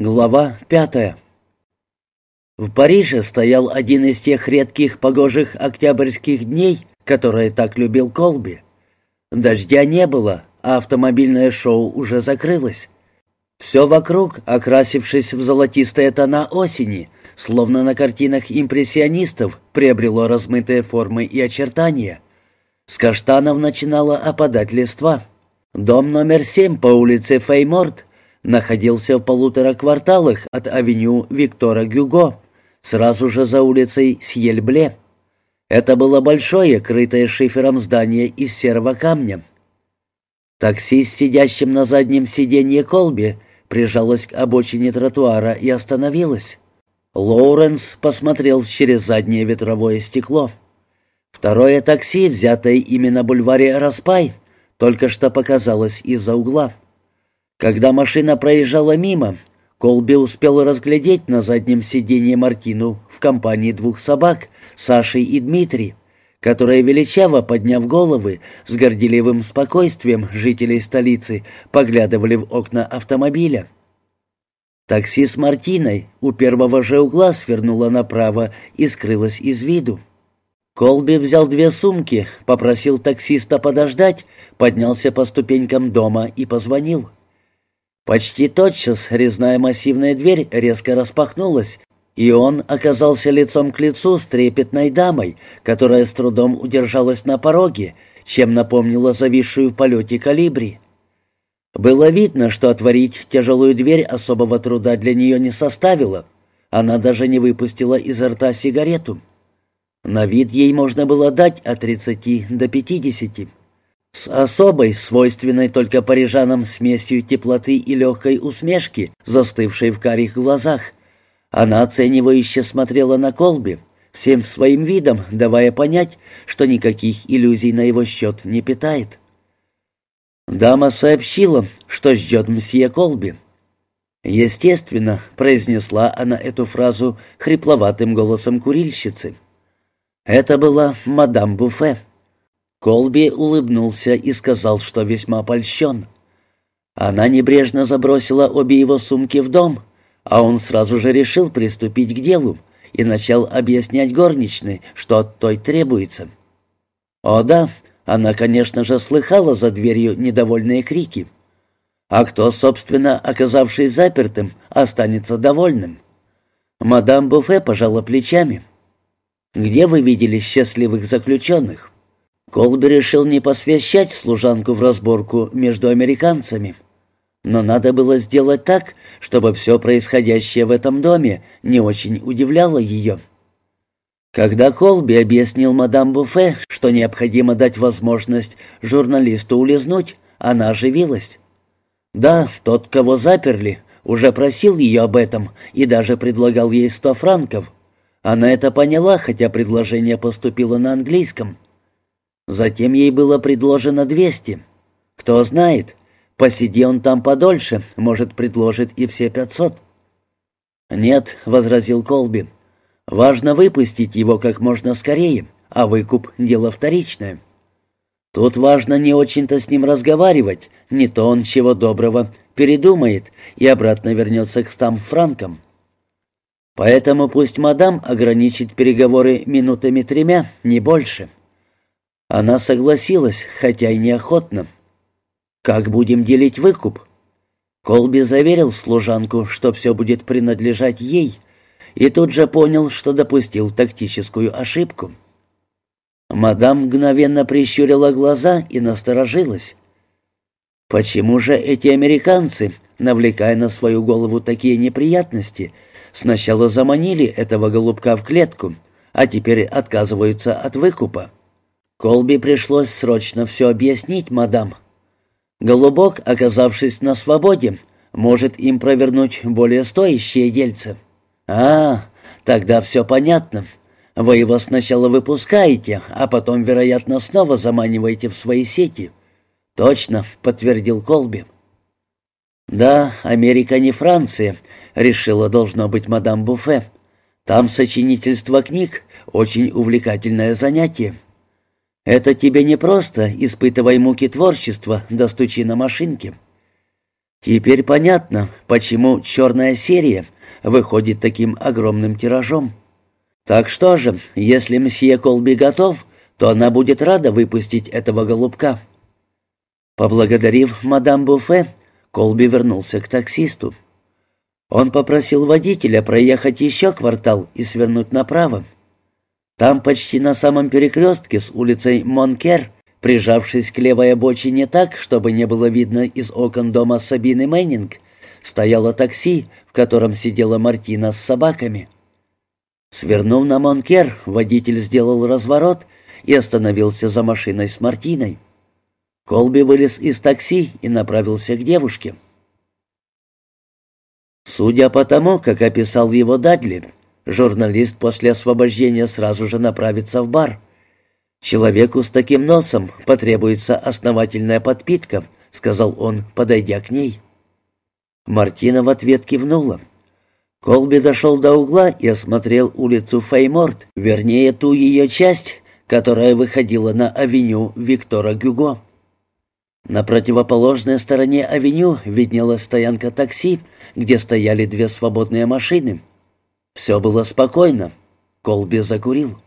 Глава пятая В Париже стоял один из тех редких погожих октябрьских дней, которые так любил Колби. Дождя не было, а автомобильное шоу уже закрылось. Все вокруг, окрасившись в золотистые тона осени, словно на картинах импрессионистов, приобрело размытые формы и очертания. С каштанов начинала опадать листва. Дом номер семь по улице Фейморт находился в полутора кварталах от авеню Виктора Гюго, сразу же за улицей Сьельбле. Это было большое, крытое шифером здание из серого камня. Такси с сидящим на заднем сиденье Колби прижалось к обочине тротуара и остановилось. Лоуренс посмотрел через заднее ветровое стекло. Второе такси, взятое именно бульваре Распай, только что показалось из-за угла. Когда машина проезжала мимо, Колби успел разглядеть на заднем сиденье Мартину в компании двух собак, Саши и Дмитрий, которые, величаво подняв головы, с горделивым спокойствием жителей столицы поглядывали в окна автомобиля. Такси с Мартиной у первого же угла свернуло направо и скрылось из виду. Колби взял две сумки, попросил таксиста подождать, поднялся по ступенькам дома и позвонил. Почти тотчас резная массивная дверь резко распахнулась, и он оказался лицом к лицу с трепетной дамой, которая с трудом удержалась на пороге, чем напомнила зависшую в полете калибри. Было видно, что отворить тяжелую дверь особого труда для нее не составило. Она даже не выпустила изо рта сигарету. На вид ей можно было дать от 30 до 50. С особой, свойственной только парижанам смесью теплоты и легкой усмешки, застывшей в карих глазах, она оценивающе смотрела на Колби, всем своим видом давая понять, что никаких иллюзий на его счет не питает. Дама сообщила, что ждет мсье Колби. «Естественно», — произнесла она эту фразу хрипловатым голосом курильщицы. Это была мадам Буфе. Колби улыбнулся и сказал, что весьма польщен. Она небрежно забросила обе его сумки в дом, а он сразу же решил приступить к делу и начал объяснять горничной, что от той требуется. О да, она, конечно же, слыхала за дверью недовольные крики. А кто, собственно, оказавшись запертым, останется довольным? Мадам Буфе пожала плечами. «Где вы видели счастливых заключенных?» Колби решил не посвящать служанку в разборку между американцами. Но надо было сделать так, чтобы все происходящее в этом доме не очень удивляло ее. Когда Колби объяснил мадам Буфе, что необходимо дать возможность журналисту улизнуть, она оживилась. Да, тот, кого заперли, уже просил ее об этом и даже предлагал ей сто франков. Она это поняла, хотя предложение поступило на английском — Затем ей было предложено двести. Кто знает, посиди он там подольше, может, предложит и все пятьсот. «Нет», — возразил Колби, — «важно выпустить его как можно скорее, а выкуп — дело вторичное. Тут важно не очень-то с ним разговаривать, не то он чего доброго передумает и обратно вернется к стам франкам. Поэтому пусть мадам ограничит переговоры минутами тремя, не больше». Она согласилась, хотя и неохотно. «Как будем делить выкуп?» Колби заверил служанку, что все будет принадлежать ей, и тут же понял, что допустил тактическую ошибку. Мадам мгновенно прищурила глаза и насторожилась. Почему же эти американцы, навлекая на свою голову такие неприятности, сначала заманили этого голубка в клетку, а теперь отказываются от выкупа? Колби пришлось срочно все объяснить, мадам. Голубок, оказавшись на свободе, может им провернуть более стоящие дельцы. А, тогда все понятно. Вы его сначала выпускаете, а потом, вероятно, снова заманиваете в свои сети. Точно, подтвердил Колби. Да, Америка не Франция, решила должно быть мадам Буфе. Там сочинительство книг очень увлекательное занятие. Это тебе не просто испытывай муки творчества, достучи на машинке. Теперь понятно, почему «Черная серия» выходит таким огромным тиражом. Так что же, если мсье Колби готов, то она будет рада выпустить этого голубка. Поблагодарив мадам Буфе, Колби вернулся к таксисту. Он попросил водителя проехать еще квартал и свернуть направо. Там почти на самом перекрестке с улицей Монкер, прижавшись к левой обочине так, чтобы не было видно из окон дома Сабины Мэннинг, стояло такси, в котором сидела Мартина с собаками. Свернув на Монкер, водитель сделал разворот и остановился за машиной с Мартиной. Колби вылез из такси и направился к девушке. Судя по тому, как описал его Дадли, журналист после освобождения сразу же направится в бар. «Человеку с таким носом потребуется основательная подпитка», — сказал он, подойдя к ней. Мартина в ответ кивнула. Колби дошел до угла и осмотрел улицу Фейморт, вернее, ту ее часть, которая выходила на авеню Виктора Гюго. На противоположной стороне авеню виднелась стоянка такси, где стояли две свободные машины. Все было спокойно. Колби закурил.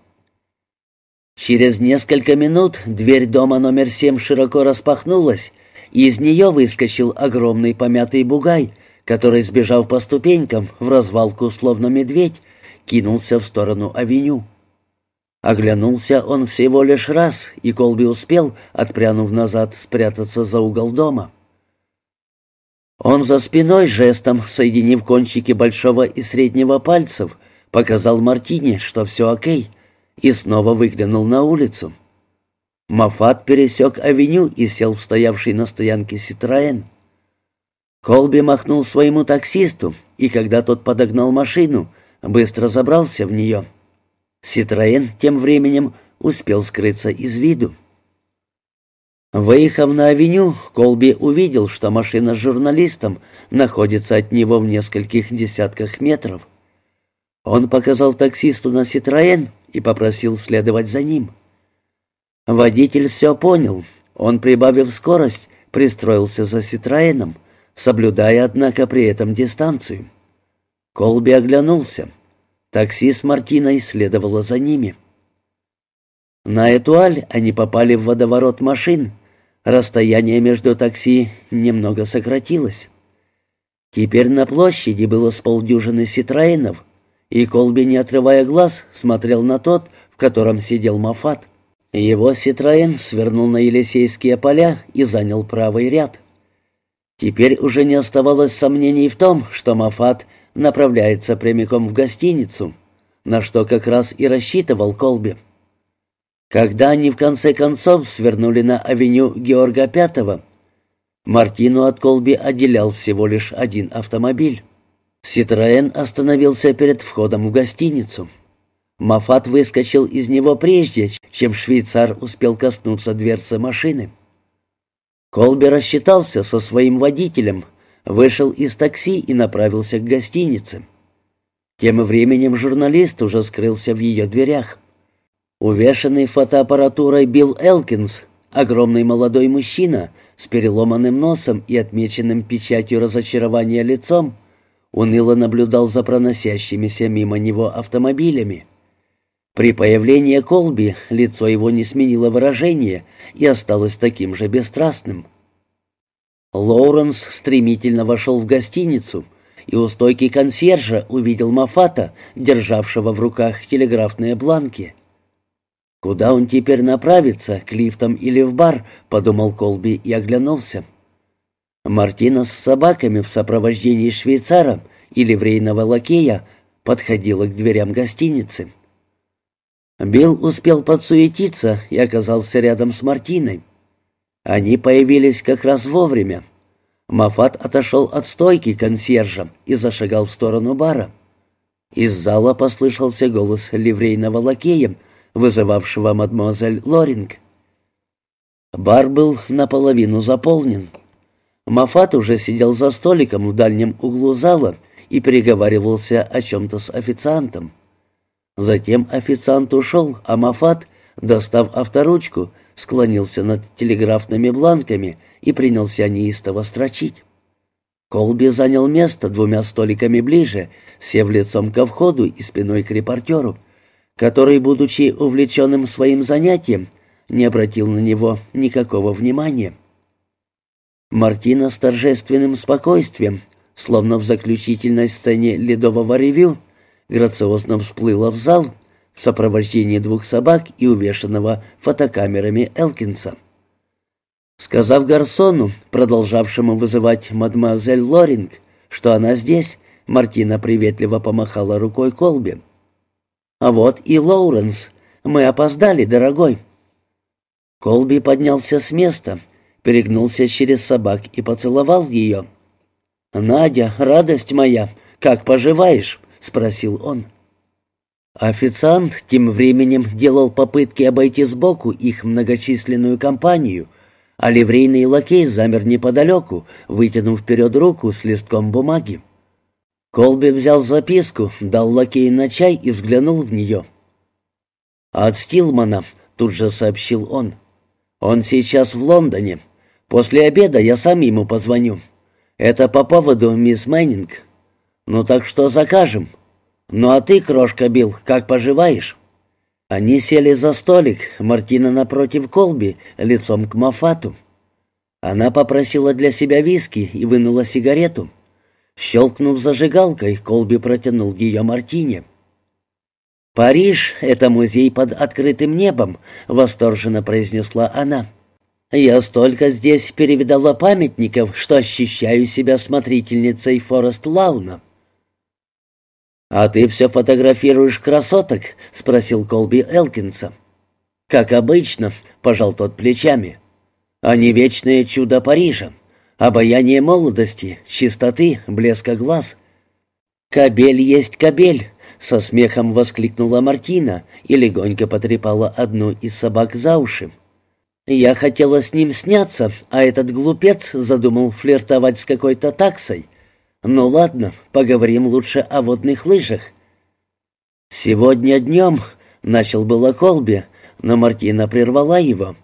Через несколько минут дверь дома номер семь широко распахнулась, и из нее выскочил огромный помятый бугай, который, сбежав по ступенькам в развалку, словно медведь, кинулся в сторону авеню. Оглянулся он всего лишь раз, и Колби успел, отпрянув назад, спрятаться за угол дома. Он за спиной жестом, соединив кончики большого и среднего пальцев, показал Мартине, что все окей, и снова выглянул на улицу. Мафат пересек авеню и сел в стоявший на стоянке Ситроен. Колби махнул своему таксисту, и когда тот подогнал машину, быстро забрался в нее — Ситроен тем временем успел скрыться из виду. Выехав на авеню, Колби увидел, что машина с журналистом находится от него в нескольких десятках метров. Он показал таксисту на Ситроен и попросил следовать за ним. Водитель все понял. Он, прибавив скорость, пристроился за Ситроеном, соблюдая, однако, при этом дистанцию. Колби оглянулся. Такси с Мартиной следовало за ними. На Этуаль они попали в водоворот машин. Расстояние между такси немного сократилось. Теперь на площади было с полдюжины ситроенов, и Колби, не отрывая глаз, смотрел на тот, в котором сидел Мафат. Его Ситроен свернул на Елисейские поля и занял правый ряд. Теперь уже не оставалось сомнений в том, что Мафат направляется прямиком в гостиницу, на что как раз и рассчитывал Колби. Когда они в конце концов свернули на авеню Георга Пятого, Мартину от Колби отделял всего лишь один автомобиль. Ситроен остановился перед входом в гостиницу. Мафат выскочил из него прежде, чем швейцар успел коснуться дверцы машины. Колби рассчитался со своим водителем, вышел из такси и направился к гостинице. Тем временем журналист уже скрылся в ее дверях. Увешанный фотоаппаратурой Билл Элкинс, огромный молодой мужчина с переломанным носом и отмеченным печатью разочарования лицом, уныло наблюдал за проносящимися мимо него автомобилями. При появлении Колби лицо его не сменило выражение и осталось таким же бесстрастным. Лоуренс стремительно вошел в гостиницу и у стойки консьержа увидел Мафата, державшего в руках телеграфные бланки. «Куда он теперь направится, к лифтам или в бар?» — подумал Колби и оглянулся. Мартина с собаками в сопровождении швейцара и ливрейного лакея подходила к дверям гостиницы. Билл успел подсуетиться и оказался рядом с Мартиной. Они появились как раз вовремя. Мафат отошел от стойки консьержа и зашагал в сторону бара. Из зала послышался голос ливрейного лакея, вызывавшего мадемуазель Лоринг. Бар был наполовину заполнен. Мафат уже сидел за столиком в дальнем углу зала и переговаривался о чем-то с официантом. Затем официант ушел, а Мафат, достав авторучку, склонился над телеграфными бланками и принялся неистово строчить. Колби занял место двумя столиками ближе, сев лицом ко входу и спиной к репортеру, который, будучи увлеченным своим занятием, не обратил на него никакого внимания. Мартина с торжественным спокойствием, словно в заключительной сцене ледового ревю, грациозно всплыла в зал в сопровождении двух собак и увешанного фотокамерами Элкинса. Сказав Гарсону, продолжавшему вызывать мадемуазель Лоринг, что она здесь, Мартина приветливо помахала рукой Колби. «А вот и Лоуренс. Мы опоздали, дорогой». Колби поднялся с места, перегнулся через собак и поцеловал ее. «Надя, радость моя, как поживаешь?» — спросил он. Официант тем временем делал попытки обойти сбоку их многочисленную компанию — а ливрейный лакей замер неподалеку, вытянув вперед руку с листком бумаги. Колби взял записку, дал лакею на чай и взглянул в нее. «От Стилмана», — тут же сообщил он. «Он сейчас в Лондоне. После обеда я сам ему позвоню. Это по поводу мисс Мэннинг. Ну так что закажем? Ну а ты, крошка Билл, как поживаешь?» Они сели за столик, Мартина напротив Колби, лицом к Мафату. Она попросила для себя виски и вынула сигарету. Щелкнув зажигалкой, Колби протянул ее Мартине. «Париж — это музей под открытым небом», — восторженно произнесла она. «Я столько здесь перевидала памятников, что ощущаю себя смотрительницей Форест Лауна». «А ты все фотографируешь красоток?» — спросил Колби Элкинса. «Как обычно», — пожал тот плечами. «Они вечное чудо Парижа, обаяние молодости, чистоты, блеска глаз». «Кобель есть кобель», — со смехом воскликнула Мартина и легонько потрепала одну из собак за уши. «Я хотела с ним сняться, а этот глупец задумал флиртовать с какой-то таксой. «Ну ладно, поговорим лучше о водных лыжах». «Сегодня днем», — начал было Колби, но Мартина прервала его.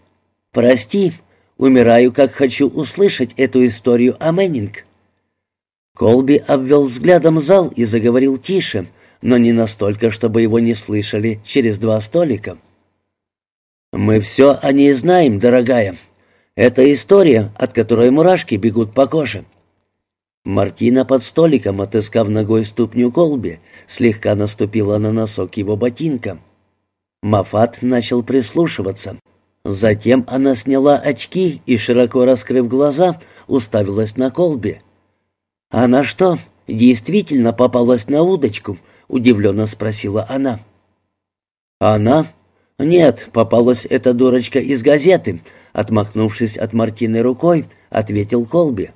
«Прости, умираю, как хочу услышать эту историю о Мэннинг». Колби обвел взглядом зал и заговорил тише, но не настолько, чтобы его не слышали через два столика. «Мы все о ней знаем, дорогая. Это история, от которой мурашки бегут по коже. Мартина под столиком, отыскав ногой ступню Колби, слегка наступила на носок его ботинка. Мафат начал прислушиваться. Затем она сняла очки и, широко раскрыв глаза, уставилась на Колби. «Она что, действительно попалась на удочку?» — удивленно спросила она. «Она? Нет, попалась эта дурочка из газеты», — отмахнувшись от Мартины рукой, ответил Колби.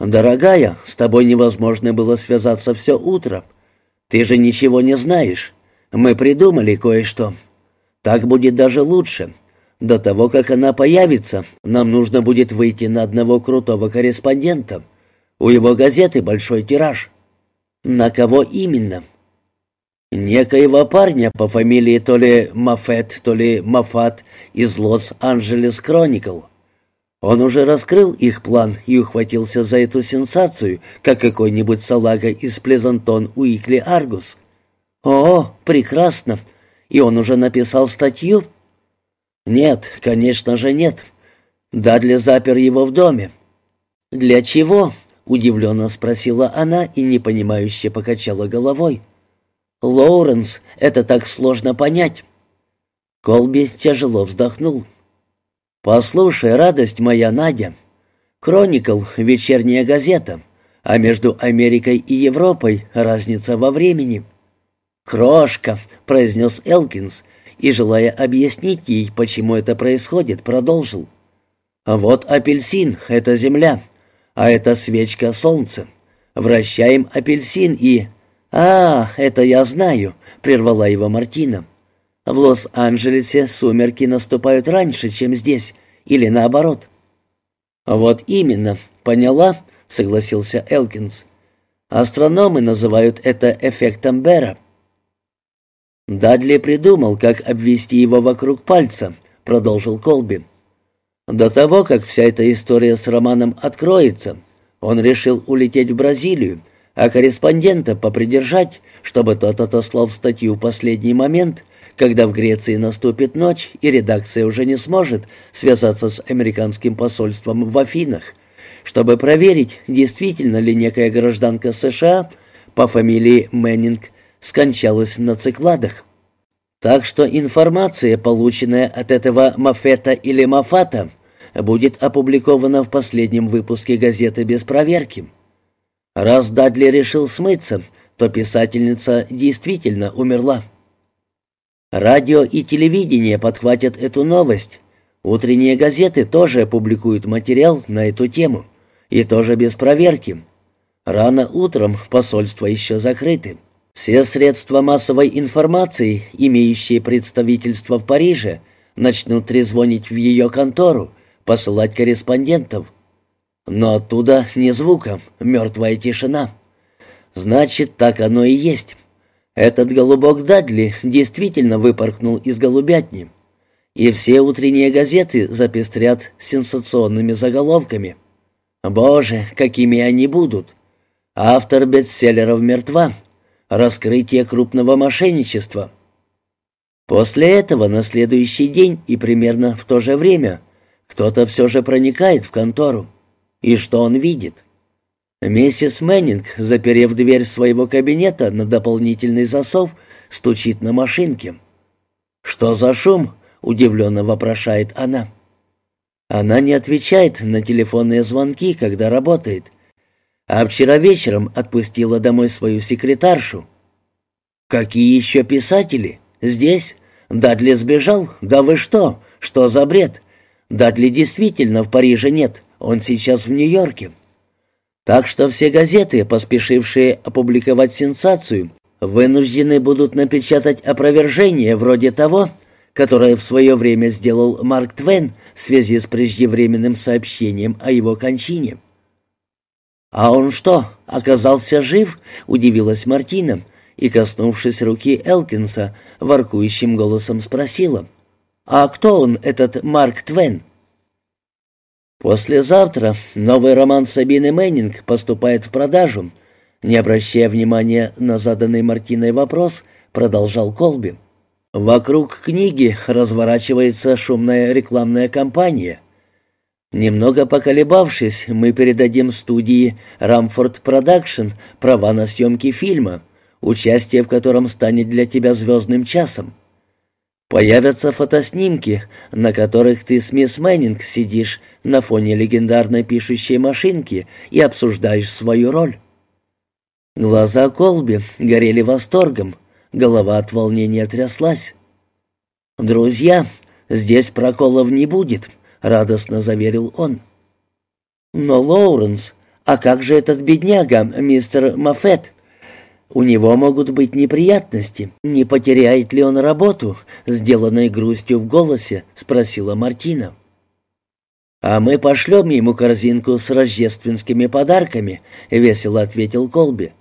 «Дорогая, с тобой невозможно было связаться все утро. Ты же ничего не знаешь. Мы придумали кое-что. Так будет даже лучше. До того, как она появится, нам нужно будет выйти на одного крутого корреспондента. У его газеты большой тираж». «На кого именно?» «Некоего парня по фамилии то ли Мафет, то ли Мафат из Лос-Анджелес Кроникл». Он уже раскрыл их план и ухватился за эту сенсацию, как какой-нибудь салага из Плезантон Уикли Аргус. «О, прекрасно! И он уже написал статью?» «Нет, конечно же нет. Дадли запер его в доме». «Для чего?» — удивленно спросила она и непонимающе покачала головой. «Лоуренс, это так сложно понять». Колби тяжело вздохнул. «Послушай, радость моя, Надя. Кроникл — вечерняя газета, а между Америкой и Европой разница во времени». «Крошка», — произнес Элкинс, и, желая объяснить ей, почему это происходит, продолжил. «Вот апельсин — это земля, а это свечка — солнце. Вращаем апельсин и...» «А, это я знаю», — прервала его Мартина. В Лос-Анджелесе сумерки наступают раньше, чем здесь, или наоборот. Вот именно, поняла, согласился Элкинс. Астрономы называют это эффектом Бера. Дадли придумал, как обвести его вокруг пальца, продолжил Колби. До того, как вся эта история с романом откроется, Он решил улететь в Бразилию, а корреспондента попридержать, чтобы тот отослал статью в последний момент, когда в Греции наступит ночь, и редакция уже не сможет связаться с американским посольством в Афинах, чтобы проверить, действительно ли некая гражданка США по фамилии Мэннинг скончалась на цикладах. Так что информация, полученная от этого Мафета или Мафата, будет опубликована в последнем выпуске газеты без проверки. Раз Дадли решил смыться, то писательница действительно умерла. Радио и телевидение подхватят эту новость. Утренние газеты тоже опубликуют материал на эту тему. И тоже без проверки. Рано утром посольства еще закрыты. Все средства массовой информации, имеющие представительство в Париже, начнут трезвонить в ее контору, посылать корреспондентов. Но оттуда ни звука, мертвая тишина. Значит, так оно и есть. Этот голубок Дадли действительно выпорхнул из голубятни. И все утренние газеты запестрят сенсационными заголовками. Боже, какими они будут! Автор бестселлеров мертва. Раскрытие крупного мошенничества. После этого на следующий день и примерно в то же время кто-то все же проникает в контору. И что он видит? Миссис Мэннинг, заперев дверь своего кабинета на дополнительный засов, стучит на машинке. «Что за шум?» — удивленно вопрошает она. Она не отвечает на телефонные звонки, когда работает. А вчера вечером отпустила домой свою секретаршу. «Какие еще писатели? Здесь? Дадли сбежал? Да вы что? Что за бред? Дадли действительно в Париже нет, он сейчас в Нью-Йорке». Так что все газеты, поспешившие опубликовать сенсацию, вынуждены будут напечатать опровержение вроде того, которое в свое время сделал Марк Твен в связи с преждевременным сообщением о его кончине. «А он что, оказался жив?» — удивилась Мартина и, коснувшись руки Элкинса, воркующим голосом спросила. «А кто он, этот Марк Твен?» «Послезавтра новый роман Сабины Мэннинг поступает в продажу», не обращая внимания на заданный Мартиной вопрос, продолжал Колби. «Вокруг книги разворачивается шумная рекламная кампания. Немного поколебавшись, мы передадим студии «Рамфорд Продакшн» права на съемки фильма, участие в котором станет для тебя звездным часом. Появятся фотоснимки, на которых ты с мисс Мэннинг сидишь на фоне легендарной пишущей машинки и обсуждаешь свою роль. Глаза Колби горели восторгом, голова от волнения тряслась. «Друзья, здесь проколов не будет», радостно заверил он. Но Лоуренс, а как же этот бедняга, мистер Мафет? У него могут быть неприятности. Не потеряет ли он работу? Сделанной грустью в голосе, спросила Мартина. «А мы пошлем ему корзинку с рождественскими подарками», — весело ответил Колби.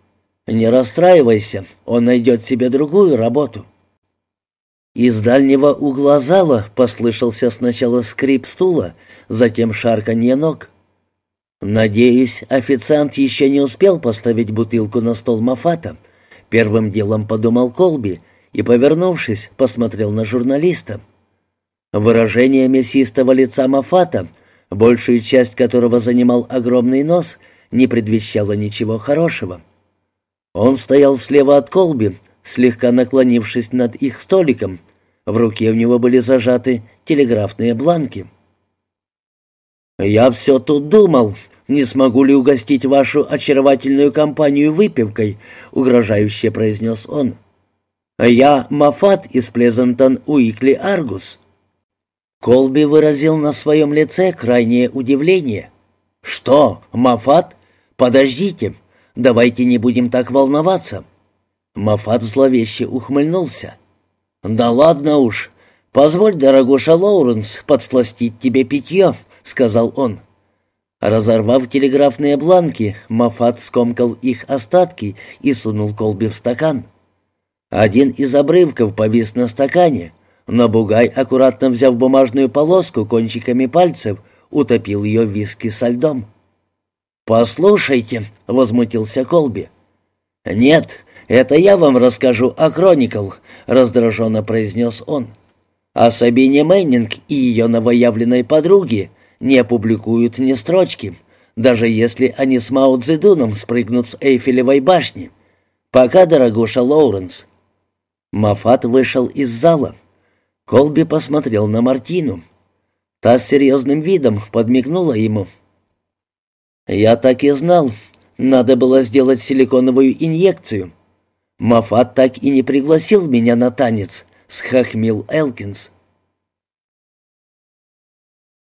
«Не расстраивайся, он найдет себе другую работу». Из дальнего угла зала послышался сначала скрип стула, затем шарканье ног. «Надеюсь, официант еще не успел поставить бутылку на стол Мафата», — первым делом подумал Колби и, повернувшись, посмотрел на журналиста. Выражение мясистого лица Мафата, большую часть которого занимал огромный нос, не предвещало ничего хорошего. Он стоял слева от Колби, слегка наклонившись над их столиком. В руке у него были зажаты телеграфные бланки. «Я все тут думал, не смогу ли угостить вашу очаровательную компанию выпивкой», — угрожающе произнес он. «Я Мафат из Плезантон Уикли Аргус». Колби выразил на своем лице крайнее удивление. «Что, Мафат? Подождите, давайте не будем так волноваться. Мафат зловеще ухмыльнулся. «Да ладно уж. Позволь, дорогуша Лоуренс, подсластить тебе питье», — сказал он. Разорвав телеграфные бланки, Мафат скомкал их остатки и сунул колби в стакан. Один из обрывков повис на стакане, но Бугай, аккуратно взяв бумажную полоску кончиками пальцев, утопил ее в виски со льдом. «Послушайте», — возмутился Колби. «Нет, это я вам расскажу о Кроникл», — раздраженно произнес он. «О Сабине Мэннинг и ее новоявленной подруге не опубликуют ни строчки, даже если они с Мао Цзэдуном спрыгнут с Эйфелевой башни. Пока, дорогуша Лоуренс». Мафат вышел из зала. Колби посмотрел на Мартину. Та с серьезным видом подмигнула ему. «Я так и знал. Надо было сделать силиконовую инъекцию. Мафат так и не пригласил меня на танец», — схохмил Элкинс.